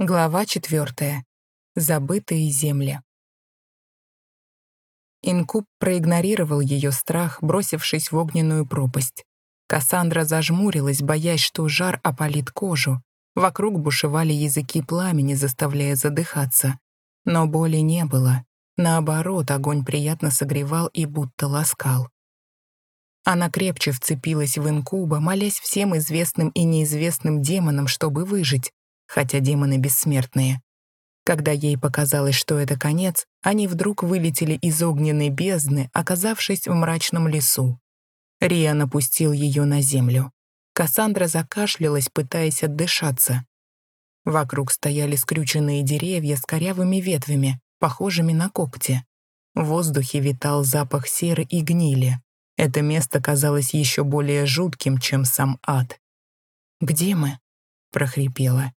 Глава четвертая. Забытые земли. Инкуб проигнорировал ее страх, бросившись в огненную пропасть. Кассандра зажмурилась, боясь, что жар опалит кожу. Вокруг бушевали языки пламени, заставляя задыхаться. Но боли не было. Наоборот, огонь приятно согревал и будто ласкал. Она крепче вцепилась в инкуба, молясь всем известным и неизвестным демонам, чтобы выжить, хотя демоны бессмертные. Когда ей показалось, что это конец, они вдруг вылетели из огненной бездны, оказавшись в мрачном лесу. Риан опустил ее на землю. Кассандра закашлялась, пытаясь отдышаться. Вокруг стояли скрюченные деревья с корявыми ветвями, похожими на когти. В воздухе витал запах серы и гнили. Это место казалось еще более жутким, чем сам ад. «Где мы?» — прохрипела.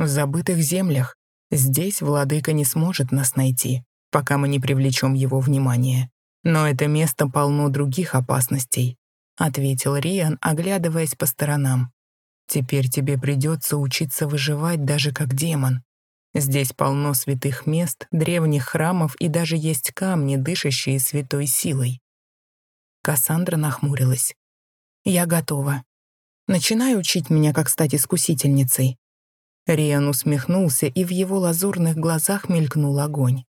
В забытых землях. Здесь владыка не сможет нас найти, пока мы не привлечем его внимание. Но это место полно других опасностей, ответил Риан, оглядываясь по сторонам. Теперь тебе придется учиться выживать даже как демон. Здесь полно святых мест, древних храмов и даже есть камни, дышащие святой силой. Кассандра нахмурилась. «Я готова. Начинай учить меня, как стать искусительницей. Риан усмехнулся, и в его лазурных глазах мелькнул огонь.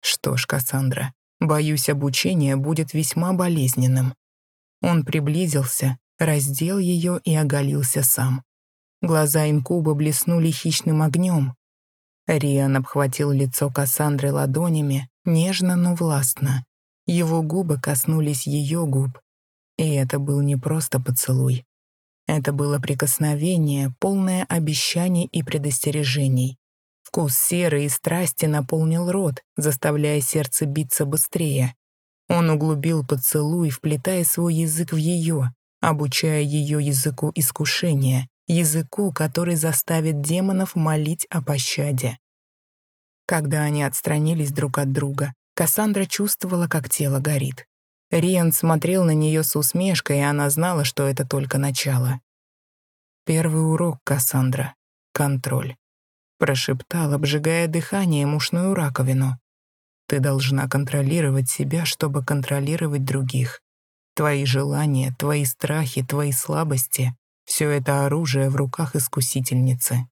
«Что ж, Кассандра, боюсь, обучение будет весьма болезненным». Он приблизился, раздел ее и оголился сам. Глаза инкуба блеснули хищным огнем. Риан обхватил лицо Кассандры ладонями, нежно, но властно. Его губы коснулись ее губ. И это был не просто поцелуй. Это было прикосновение, полное обещаний и предостережений. Вкус серы и страсти наполнил рот, заставляя сердце биться быстрее. Он углубил поцелуй, вплетая свой язык в ее, обучая ее языку искушения, языку, который заставит демонов молить о пощаде. Когда они отстранились друг от друга, Кассандра чувствовала, как тело горит. Риан смотрел на нее с усмешкой, и она знала, что это только начало. «Первый урок, Кассандра. Контроль», — прошептал, обжигая дыхание ушную раковину. «Ты должна контролировать себя, чтобы контролировать других. Твои желания, твои страхи, твои слабости — все это оружие в руках искусительницы.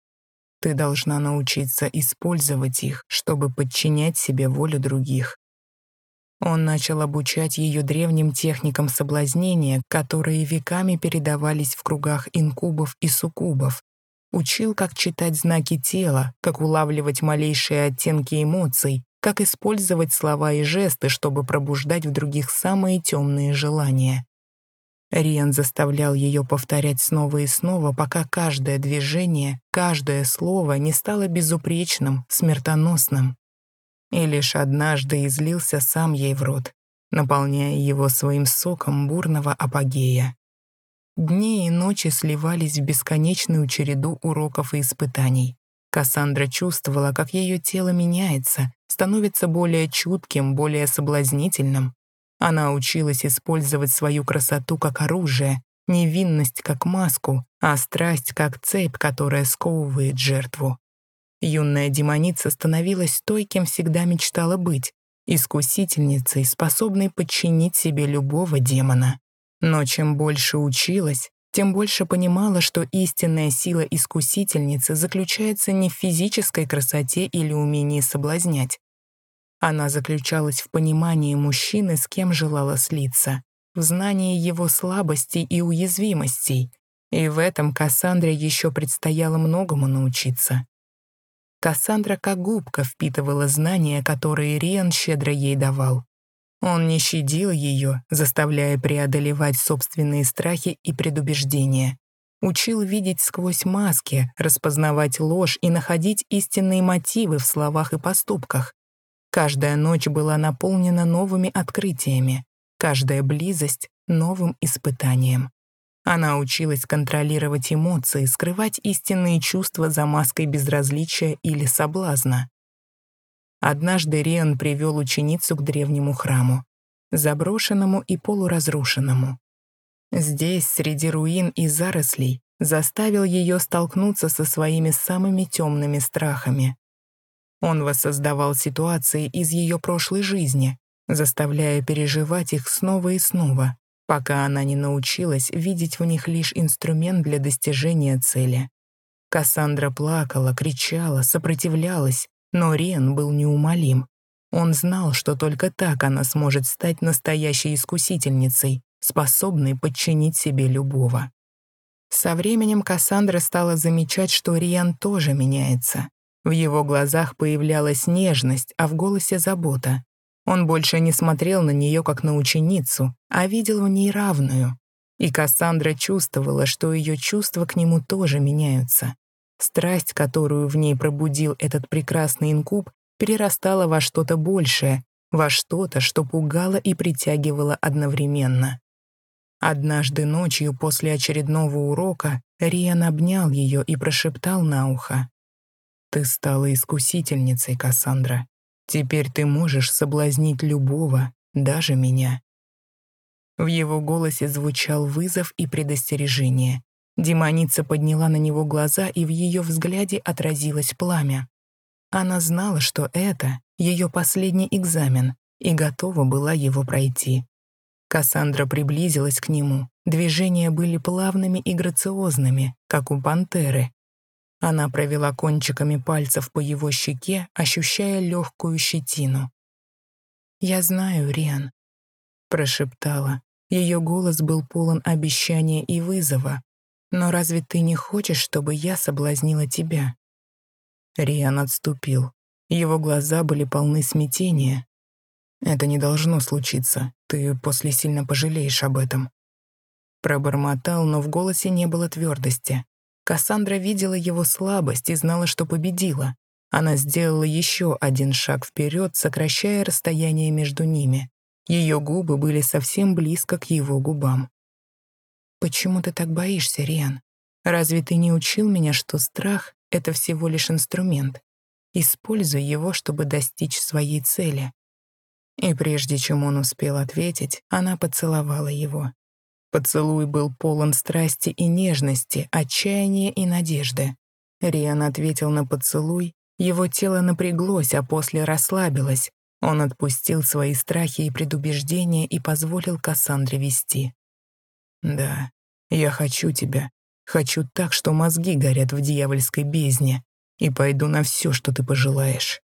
Ты должна научиться использовать их, чтобы подчинять себе волю других, он начал обучать ее древним техникам соблазнения, которые веками передавались в кругах инкубов и суккубов. Учил, как читать знаки тела, как улавливать малейшие оттенки эмоций, как использовать слова и жесты, чтобы пробуждать в других самые темные желания. Риан заставлял ее повторять снова и снова, пока каждое движение, каждое слово не стало безупречным, смертоносным и лишь однажды излился сам ей в рот, наполняя его своим соком бурного апогея. Дни и ночи сливались в бесконечную череду уроков и испытаний. Кассандра чувствовала, как ее тело меняется, становится более чутким, более соблазнительным. Она училась использовать свою красоту как оружие, невинность как маску, а страсть как цепь, которая сковывает жертву. Юная демоница становилась той, кем всегда мечтала быть, искусительницей, способной подчинить себе любого демона. Но чем больше училась, тем больше понимала, что истинная сила искусительницы заключается не в физической красоте или умении соблазнять. Она заключалась в понимании мужчины, с кем желала слиться, в знании его слабостей и уязвимостей, и в этом Кассандре еще предстояло многому научиться. Кассандра как губка впитывала знания, которые Риан щедро ей давал. Он не щадил ее, заставляя преодолевать собственные страхи и предубеждения. Учил видеть сквозь маски, распознавать ложь и находить истинные мотивы в словах и поступках. Каждая ночь была наполнена новыми открытиями, каждая близость — новым испытанием. Она училась контролировать эмоции, скрывать истинные чувства за маской безразличия или соблазна. Однажды Риан привел ученицу к древнему храму, заброшенному и полуразрушенному. Здесь, среди руин и зарослей, заставил ее столкнуться со своими самыми темными страхами. Он воссоздавал ситуации из ее прошлой жизни, заставляя переживать их снова и снова, пока она не научилась видеть в них лишь инструмент для достижения цели. Кассандра плакала, кричала, сопротивлялась, но Рен был неумолим. Он знал, что только так она сможет стать настоящей искусительницей, способной подчинить себе любого. Со временем Кассандра стала замечать, что Риан тоже меняется. В его глазах появлялась нежность, а в голосе забота. Он больше не смотрел на нее как на ученицу, а видел в ней равную. И Кассандра чувствовала, что ее чувства к нему тоже меняются. Страсть, которую в ней пробудил этот прекрасный инкуб, перерастала во что-то большее, во что-то, что пугало и притягивало одновременно. Однажды ночью после очередного урока Риан обнял ее и прошептал на ухо. «Ты стала искусительницей, Кассандра. Теперь ты можешь соблазнить любого, даже меня». В его голосе звучал вызов и предостережение. Демоница подняла на него глаза, и в ее взгляде отразилось пламя. Она знала, что это ее последний экзамен, и готова была его пройти. Кассандра приблизилась к нему. Движения были плавными и грациозными, как у пантеры. Она провела кончиками пальцев по его щеке, ощущая легкую щетину. «Я знаю, Риан», — прошептала. Ее голос был полон обещания и вызова. «Но разве ты не хочешь, чтобы я соблазнила тебя?» Риан отступил. Его глаза были полны смятения, это не должно случиться. Ты после сильно пожалеешь об этом. Пробормотал, но в голосе не было твердости. Кассандра видела его слабость и знала, что победила. Она сделала еще один шаг вперед, сокращая расстояние между ними. Ее губы были совсем близко к его губам. «Почему ты так боишься, Риан? Разве ты не учил меня, что страх — это всего лишь инструмент? Используй его, чтобы достичь своей цели. И прежде чем он успел ответить, она поцеловала его. Поцелуй был полон страсти и нежности, отчаяния и надежды. Риан ответил на поцелуй, его тело напряглось, а после расслабилось. Он отпустил свои страхи и предубеждения и позволил Кассандре вести. «Да, я хочу тебя. Хочу так, что мозги горят в дьявольской бездне. И пойду на все, что ты пожелаешь».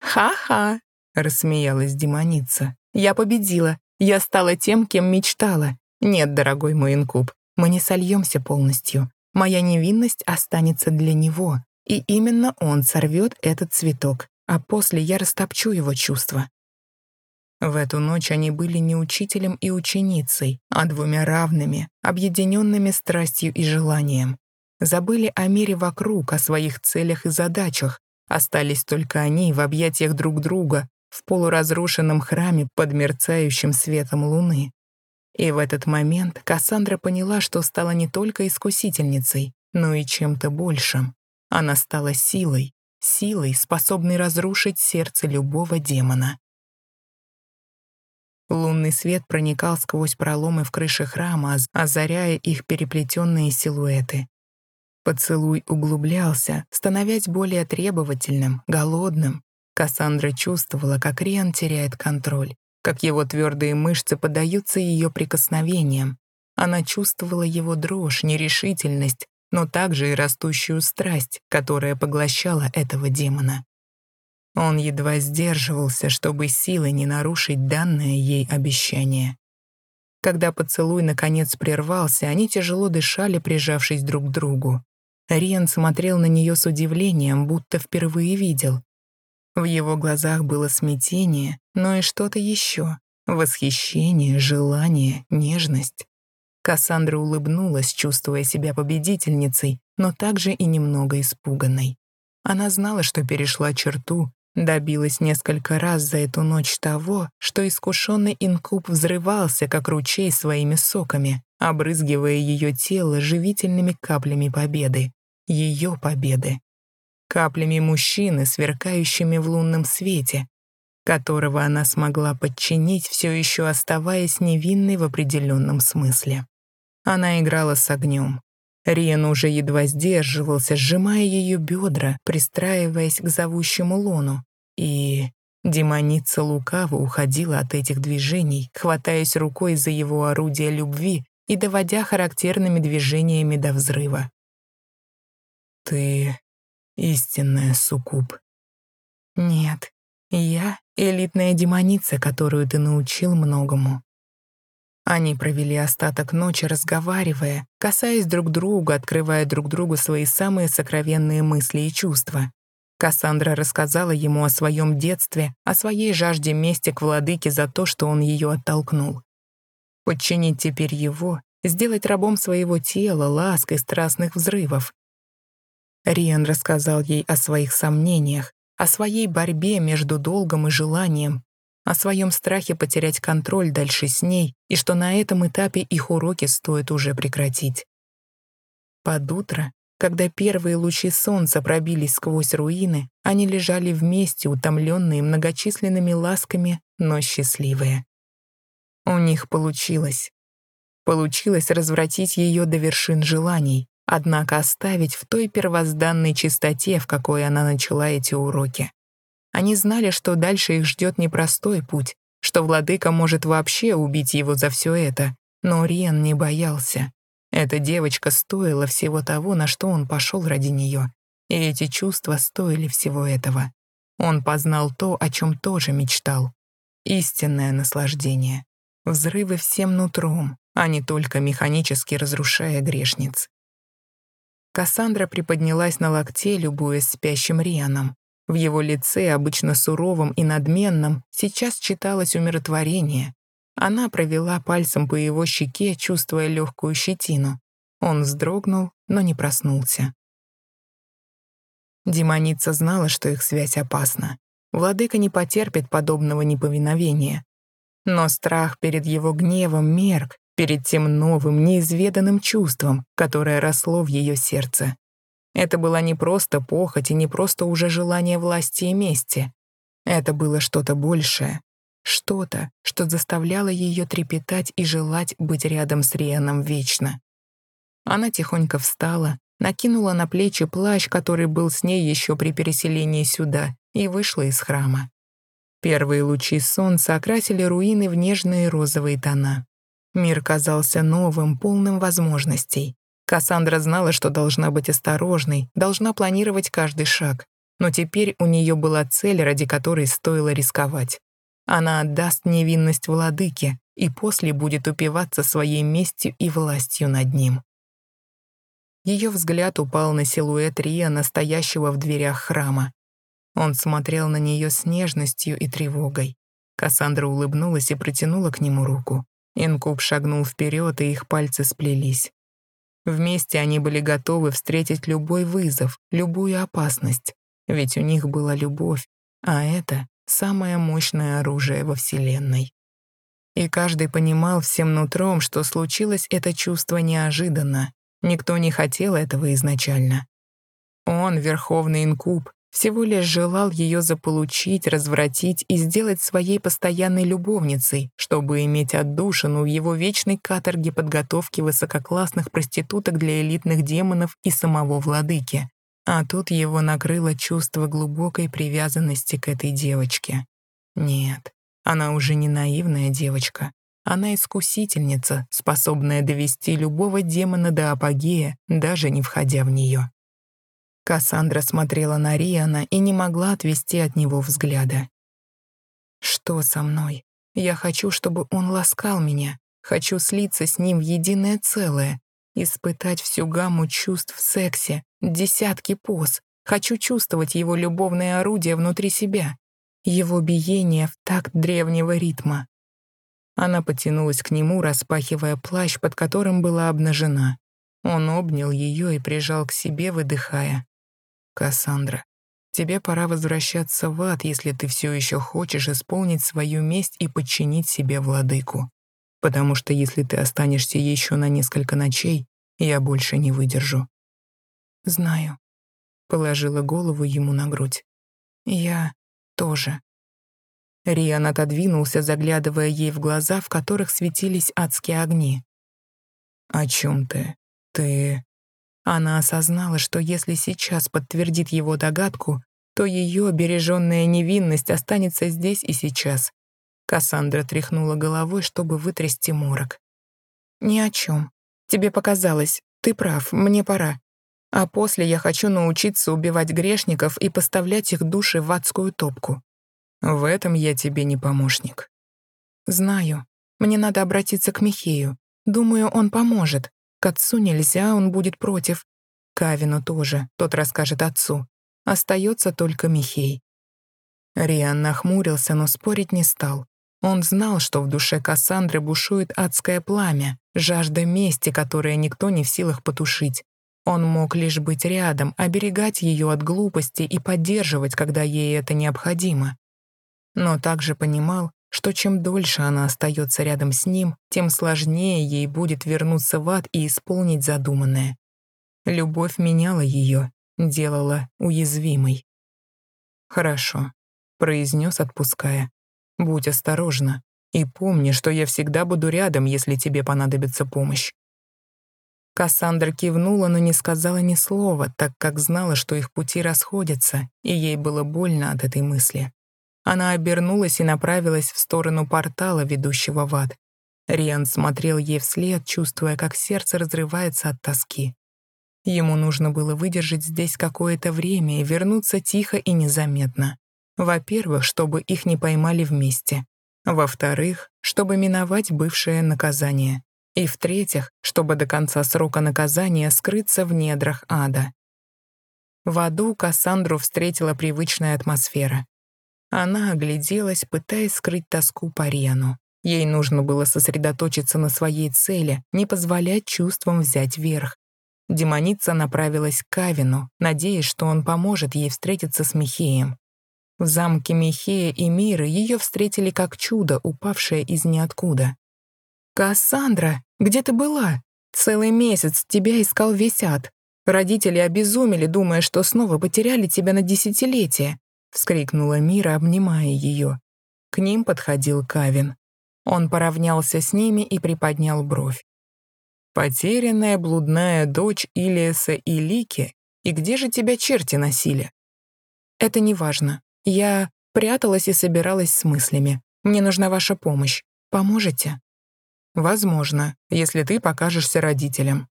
«Ха-ха!» Рассмеялась демоница. «Я победила. Я стала тем, кем мечтала. Нет, дорогой мой инкуб, мы не сольемся полностью. Моя невинность останется для него, и именно он сорвет этот цветок, а после я растопчу его чувства». В эту ночь они были не учителем и ученицей, а двумя равными, объединенными страстью и желанием. Забыли о мире вокруг, о своих целях и задачах. Остались только они в объятиях друг друга, в полуразрушенном храме под мерцающим светом луны. И в этот момент Кассандра поняла, что стала не только искусительницей, но и чем-то большим. Она стала силой, силой, способной разрушить сердце любого демона. Лунный свет проникал сквозь проломы в крыше храма, озаряя их переплетенные силуэты. Поцелуй углублялся, становясь более требовательным, голодным, Кассандра чувствовала, как Риан теряет контроль, как его твердые мышцы поддаются ее прикосновениям. Она чувствовала его дрожь, нерешительность, но также и растущую страсть, которая поглощала этого демона. Он едва сдерживался, чтобы силой не нарушить данное ей обещание. Когда поцелуй наконец прервался, они тяжело дышали, прижавшись друг к другу. Риан смотрел на нее с удивлением, будто впервые видел. В его глазах было смятение, но и что-то еще. Восхищение, желание, нежность. Кассандра улыбнулась, чувствуя себя победительницей, но также и немного испуганной. Она знала, что перешла черту, добилась несколько раз за эту ночь того, что искушенный инкуб взрывался, как ручей своими соками, обрызгивая ее тело живительными каплями победы. Ее победы каплями мужчины, сверкающими в лунном свете, которого она смогла подчинить, все еще оставаясь невинной в определенном смысле. Она играла с огнем. Риан уже едва сдерживался, сжимая ее бедра, пристраиваясь к зовущему лону. И демоница лукаво уходила от этих движений, хватаясь рукой за его орудие любви и доводя характерными движениями до взрыва. «Ты истинная суккуб». «Нет, я элитная демоница, которую ты научил многому». Они провели остаток ночи, разговаривая, касаясь друг друга, открывая друг другу свои самые сокровенные мысли и чувства. Кассандра рассказала ему о своем детстве, о своей жажде мести к владыке за то, что он ее оттолкнул. Подчинить теперь его, сделать рабом своего тела, лаской страстных взрывов. Риан рассказал ей о своих сомнениях, о своей борьбе между долгом и желанием, о своем страхе потерять контроль дальше с ней и что на этом этапе их уроки стоит уже прекратить. Под утро, когда первые лучи солнца пробились сквозь руины, они лежали вместе, утомленные многочисленными ласками, но счастливые. У них получилось. Получилось развратить ее до вершин желаний, однако оставить в той первозданной чистоте, в какой она начала эти уроки. Они знали, что дальше их ждет непростой путь, что владыка может вообще убить его за все это, но Риан не боялся. Эта девочка стоила всего того, на что он пошел ради нее, и эти чувства стоили всего этого. Он познал то, о чем тоже мечтал. Истинное наслаждение. Взрывы всем нутром, а не только механически разрушая грешниц. Кассандра приподнялась на локте, любуясь спящим Рианом. В его лице, обычно суровым и надменным, сейчас читалось умиротворение. Она провела пальцем по его щеке, чувствуя легкую щетину. Он вздрогнул, но не проснулся. Демоница знала, что их связь опасна. Владыка не потерпит подобного неповиновения. Но страх перед его гневом мерк перед тем новым, неизведанным чувством, которое росло в ее сердце. Это была не просто похоть и не просто уже желание власти и мести. Это было что-то большее. Что-то, что заставляло ее трепетать и желать быть рядом с Рианом вечно. Она тихонько встала, накинула на плечи плащ, который был с ней еще при переселении сюда, и вышла из храма. Первые лучи солнца окрасили руины в нежные розовые тона. Мир казался новым, полным возможностей. Кассандра знала, что должна быть осторожной, должна планировать каждый шаг. Но теперь у нее была цель, ради которой стоило рисковать. Она отдаст невинность владыке и после будет упиваться своей местью и властью над ним. Ее взгляд упал на силуэт Рия, настоящего в дверях храма. Он смотрел на нее с нежностью и тревогой. Кассандра улыбнулась и протянула к нему руку. Инкуб шагнул вперед, и их пальцы сплелись. Вместе они были готовы встретить любой вызов, любую опасность, ведь у них была любовь, а это самое мощное оружие во Вселенной. И каждый понимал всем нутром, что случилось это чувство неожиданно. Никто не хотел этого изначально. Он, Верховный Инкуб, всего лишь желал ее заполучить, развратить и сделать своей постоянной любовницей, чтобы иметь отдушину в его вечной каторге подготовки высококлассных проституток для элитных демонов и самого владыки. А тут его накрыло чувство глубокой привязанности к этой девочке. Нет, она уже не наивная девочка. Она искусительница, способная довести любого демона до апогея, даже не входя в нее. Кассандра смотрела на Риана и не могла отвести от него взгляда. «Что со мной? Я хочу, чтобы он ласкал меня. Хочу слиться с ним в единое целое, испытать всю гамму чувств в сексе, десятки поз. Хочу чувствовать его любовное орудие внутри себя, его биение в такт древнего ритма». Она потянулась к нему, распахивая плащ, под которым была обнажена. Он обнял ее и прижал к себе, выдыхая. Кассандра, тебе пора возвращаться в ад, если ты все еще хочешь исполнить свою месть и подчинить себе владыку. Потому что если ты останешься еще на несколько ночей, я больше не выдержу. Знаю. Положила голову ему на грудь. Я тоже. Риан отодвинулся, заглядывая ей в глаза, в которых светились адские огни. «О чем ты? Ты...» Она осознала, что если сейчас подтвердит его догадку, то ее береженная невинность останется здесь и сейчас. Кассандра тряхнула головой, чтобы вытрясти морок. «Ни о чем. Тебе показалось. Ты прав, мне пора. А после я хочу научиться убивать грешников и поставлять их души в адскую топку. В этом я тебе не помощник. Знаю. Мне надо обратиться к Михею. Думаю, он поможет. К отцу нельзя, он будет против. Кавину тоже, тот расскажет отцу. Остается только Михей. Риан нахмурился, но спорить не стал. Он знал, что в душе Кассандры бушует адское пламя, жажда мести, которое никто не в силах потушить. Он мог лишь быть рядом, оберегать ее от глупости и поддерживать, когда ей это необходимо. Но также понимал, что чем дольше она остается рядом с ним, тем сложнее ей будет вернуться в ад и исполнить задуманное. Любовь меняла ее, делала уязвимой. «Хорошо», — произнес, отпуская. «Будь осторожна и помни, что я всегда буду рядом, если тебе понадобится помощь». Кассандра кивнула, но не сказала ни слова, так как знала, что их пути расходятся, и ей было больно от этой мысли. Она обернулась и направилась в сторону портала, ведущего в ад. Риан смотрел ей вслед, чувствуя, как сердце разрывается от тоски. Ему нужно было выдержать здесь какое-то время и вернуться тихо и незаметно. Во-первых, чтобы их не поймали вместе. Во-вторых, чтобы миновать бывшее наказание. И в-третьих, чтобы до конца срока наказания скрыться в недрах ада. В аду Кассандру встретила привычная атмосфера. Она огляделась, пытаясь скрыть тоску по Рену. Ей нужно было сосредоточиться на своей цели, не позволять чувствам взять верх. Демоница направилась к Кавину, надеясь, что он поможет ей встретиться с Михеем. В замке Михея и Миры ее встретили как чудо, упавшее из ниоткуда. «Кассандра, где ты была? Целый месяц тебя искал весь ад. Родители обезумели, думая, что снова потеряли тебя на десятилетие», — вскрикнула Мира, обнимая ее. К ним подходил Кавин. Он поравнялся с ними и приподнял бровь. «Потерянная блудная дочь Илиеса и Лики? И где же тебя черти носили?» «Это не важно. Я пряталась и собиралась с мыслями. Мне нужна ваша помощь. Поможете?» Возможно, если ты покажешься родителям.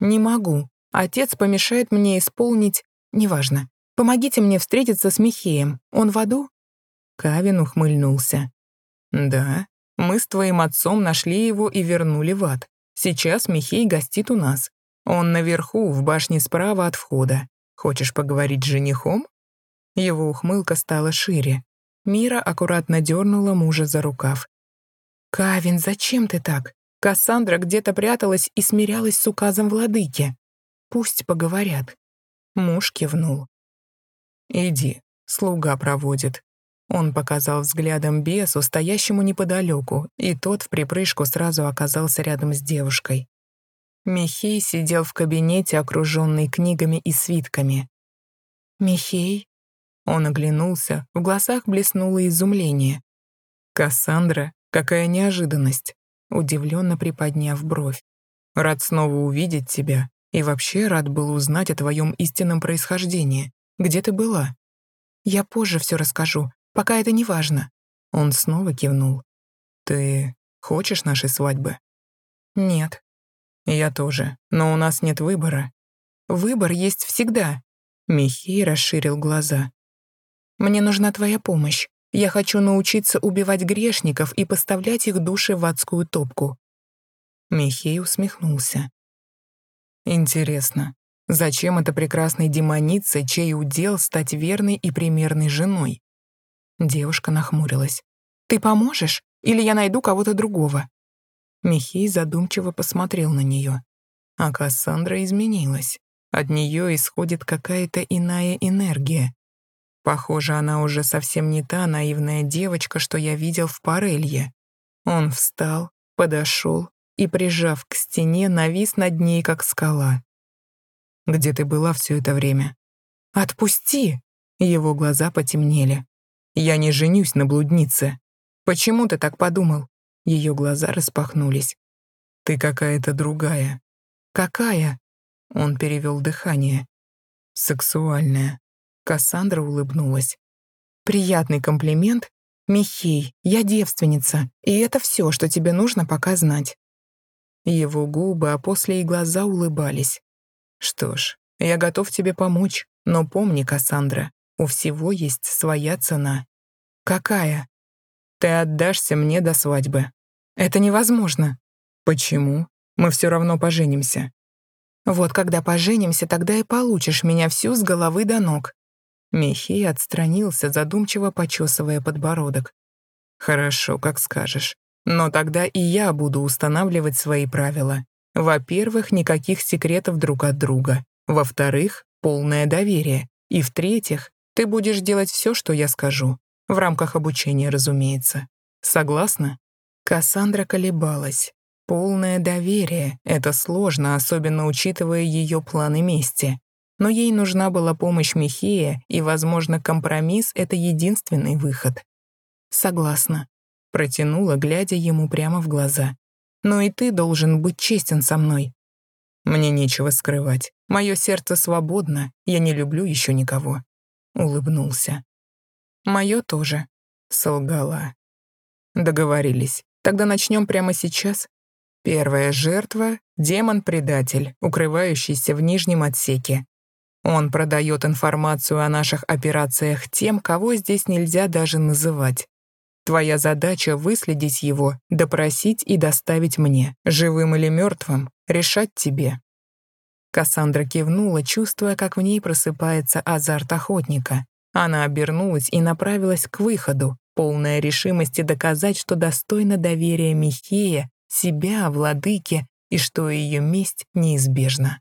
Не могу. Отец помешает мне исполнить... Неважно. Помогите мне встретиться с Михеем. Он в аду?» Кавин ухмыльнулся. «Да, мы с твоим отцом нашли его и вернули в ад. Сейчас Михей гостит у нас. Он наверху, в башне справа от входа. Хочешь поговорить с женихом?» Его ухмылка стала шире. Мира аккуратно дернула мужа за рукав. «Кавин, зачем ты так? Кассандра где-то пряталась и смирялась с указом владыки. Пусть поговорят». Муж кивнул. «Иди, слуга проводит». Он показал взглядом бесу, стоящему неподалеку, и тот в припрыжку сразу оказался рядом с девушкой. Михей сидел в кабинете, окруженный книгами и свитками. «Михей?» Он оглянулся, в глазах блеснуло изумление. «Кассандра, Какая неожиданность, удивленно приподняв бровь. Рад снова увидеть тебя и вообще рад был узнать о твоем истинном происхождении. Где ты была? Я позже все расскажу, пока это не важно. Он снова кивнул. Ты хочешь нашей свадьбы? Нет. Я тоже, но у нас нет выбора. Выбор есть всегда. Михей расширил глаза. Мне нужна твоя помощь. Я хочу научиться убивать грешников и поставлять их души в адскую топку». Михей усмехнулся. «Интересно, зачем это прекрасной демонице, чей удел стать верной и примерной женой?» Девушка нахмурилась. «Ты поможешь? Или я найду кого-то другого?» Михей задумчиво посмотрел на нее. А Кассандра изменилась. От нее исходит какая-то иная энергия, Похоже, она уже совсем не та наивная девочка, что я видел в Парелье. Он встал, подошел и, прижав к стене, навис над ней, как скала. «Где ты была все это время?» «Отпусти!» Его глаза потемнели. «Я не женюсь на блуднице». «Почему ты так подумал?» Ее глаза распахнулись. «Ты какая-то другая». «Какая?» Он перевел дыхание. Сексуальная. Кассандра улыбнулась. Приятный комплимент. Михей, я девственница, и это все, что тебе нужно пока знать. Его губы, а после и глаза улыбались. Что ж, я готов тебе помочь, но помни, Кассандра, у всего есть своя цена. Какая? Ты отдашься мне до свадьбы. Это невозможно. Почему? Мы все равно поженимся. Вот когда поженимся, тогда и получишь меня всю с головы до ног. Михей отстранился, задумчиво почесывая подбородок. Хорошо, как скажешь. Но тогда и я буду устанавливать свои правила. Во-первых, никаких секретов друг от друга. Во-вторых, полное доверие. И в-третьих, ты будешь делать все, что я скажу. В рамках обучения, разумеется. Согласна? Кассандра колебалась. Полное доверие — это сложно, особенно учитывая ее планы мести. Но ей нужна была помощь Михея, и, возможно, компромисс — это единственный выход. «Согласна», — протянула, глядя ему прямо в глаза. «Но и ты должен быть честен со мной». «Мне нечего скрывать. Мое сердце свободно, я не люблю еще никого». Улыбнулся. «Мое тоже», — солгала. Договорились. Тогда начнем прямо сейчас. Первая жертва — демон-предатель, укрывающийся в нижнем отсеке. Он продает информацию о наших операциях тем, кого здесь нельзя даже называть. Твоя задача — выследить его, допросить и доставить мне, живым или мертвым, решать тебе. Кассандра кивнула, чувствуя, как в ней просыпается азарт охотника. Она обернулась и направилась к выходу, полная решимости доказать, что достойна доверия Михея, себя, владыке, и что ее месть неизбежна.